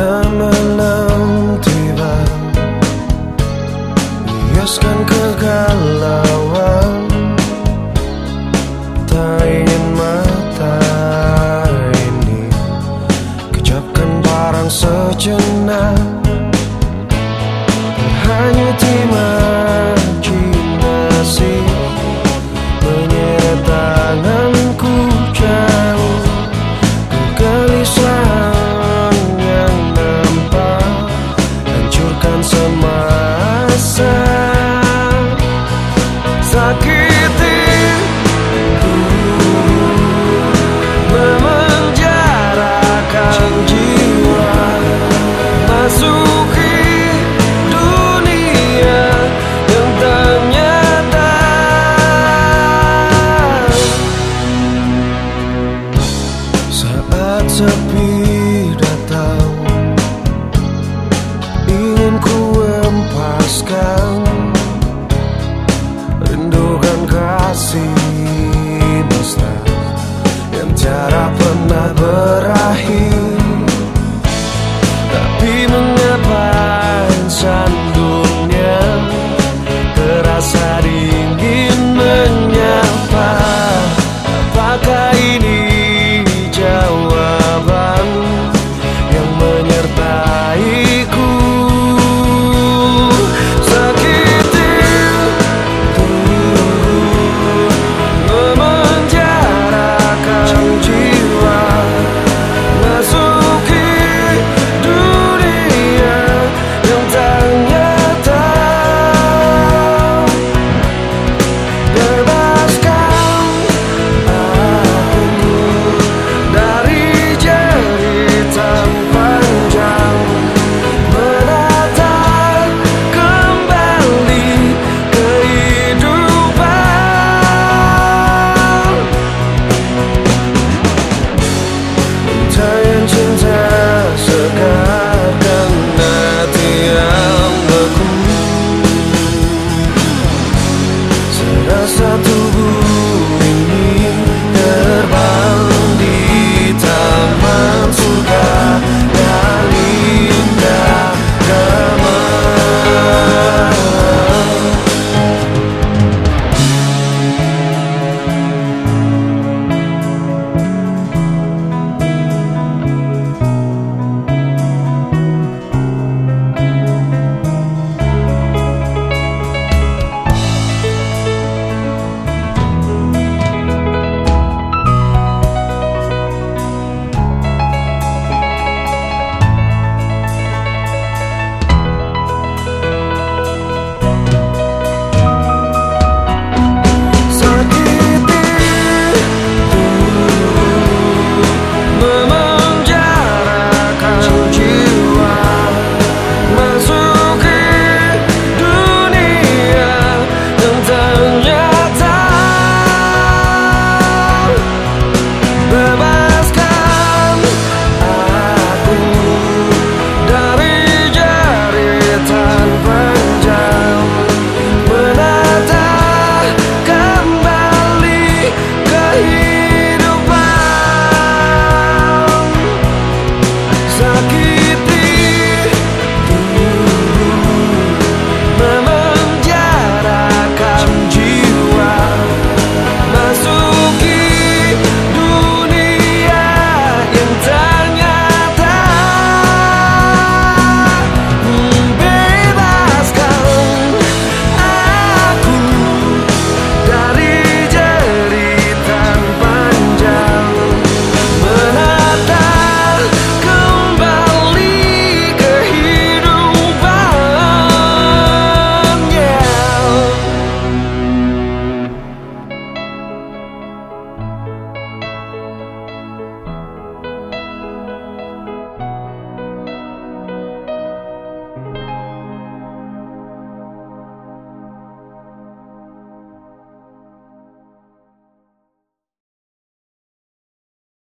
Bila malam tiba Biaskan kegalauan. Tak ingin mata ini Kejapkan barang sejenak. Hanya mata cara